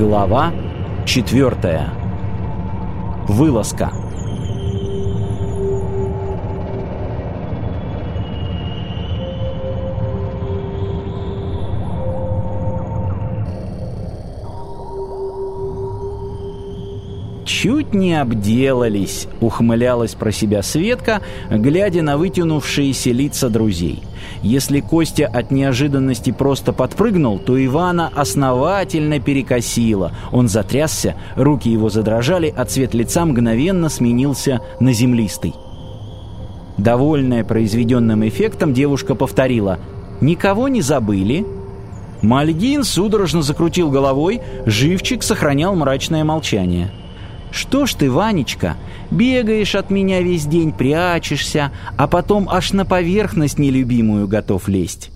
Глава четвертая. Вылазка. «Чуть не обделались», — ухмылялась про себя Светка, глядя на вытянувшиеся лица друзей. Если Костя от неожиданности просто подпрыгнул, то Ивана основательно перекосило. Он затрясся, руки его задрожали, а цвет лица мгновенно сменился на землистый. Довольная произведенным эффектом, девушка повторила «Никого не забыли?» Мальгин судорожно закрутил головой, живчик сохранял мрачное молчание. «Что ж ты, Ванечка, бегаешь от меня весь день, прячешься, а потом аж на поверхность нелюбимую готов лезть?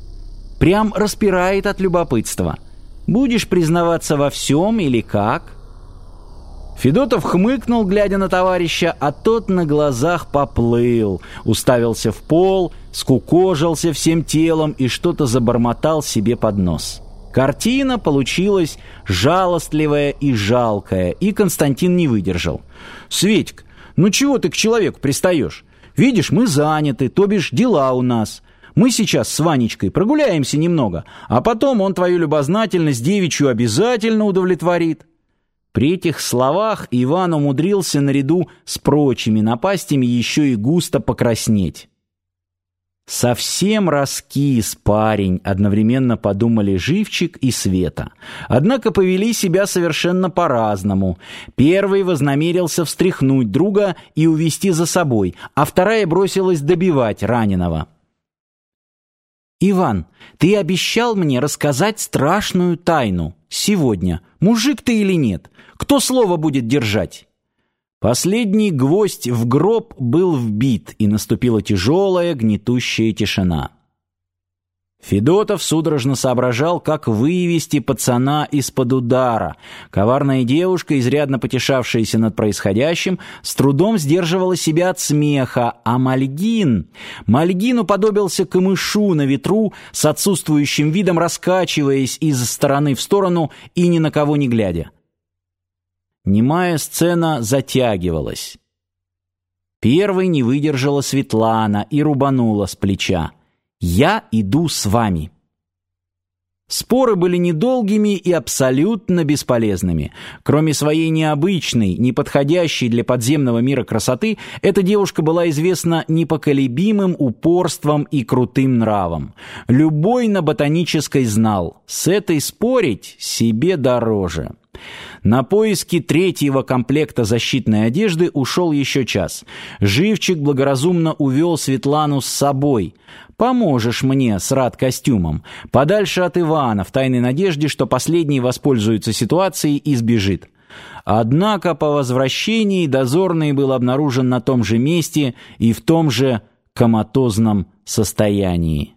Прям распирает от любопытства. Будешь признаваться во всем или как?» Федотов хмыкнул, глядя на товарища, а тот на глазах поплыл, уставился в пол, скукожился всем телом и что-то забормотал себе под нос. Картина получилась жалостливая и жалкая, и Константин не выдержал. «Светик, ну чего ты к человеку пристаешь? Видишь, мы заняты, то бишь дела у нас. Мы сейчас с Ванечкой прогуляемся немного, а потом он твою любознательность девичью обязательно удовлетворит». При этих словах Иван умудрился наряду с прочими напастями еще и густо покраснеть. Совсем раскис парень, одновременно подумали Живчик и Света. Однако повели себя совершенно по-разному. Первый вознамерился встряхнуть друга и увести за собой, а вторая бросилась добивать раненого. «Иван, ты обещал мне рассказать страшную тайну. Сегодня. Мужик ты или нет? Кто слово будет держать?» Последний гвоздь в гроб был вбит, и наступила тяжелая, гнетущая тишина. Федотов судорожно соображал, как вывести пацана из-под удара. Коварная девушка, изрядно потешавшаяся над происходящим, с трудом сдерживала себя от смеха, а Мальгин... Мальгин уподобился камышу на ветру, с отсутствующим видом раскачиваясь из стороны в сторону и ни на кого не глядя. Немая сцена затягивалась. Первой не выдержала Светлана и рубанула с плеча. «Я иду с вами». Споры были недолгими и абсолютно бесполезными. Кроме своей необычной, неподходящей для подземного мира красоты, эта девушка была известна непоколебимым упорством и крутым нравом. Любой на ботанической знал, с этой спорить себе дороже. На поиски третьего комплекта защитной одежды ушел еще час. Живчик благоразумно увел Светлану с собой. «Поможешь мне с рад-костюмом. Подальше от Ивана, в тайной надежде, что последний воспользуется ситуацией и сбежит». Однако по возвращении дозорный был обнаружен на том же месте и в том же коматозном состоянии.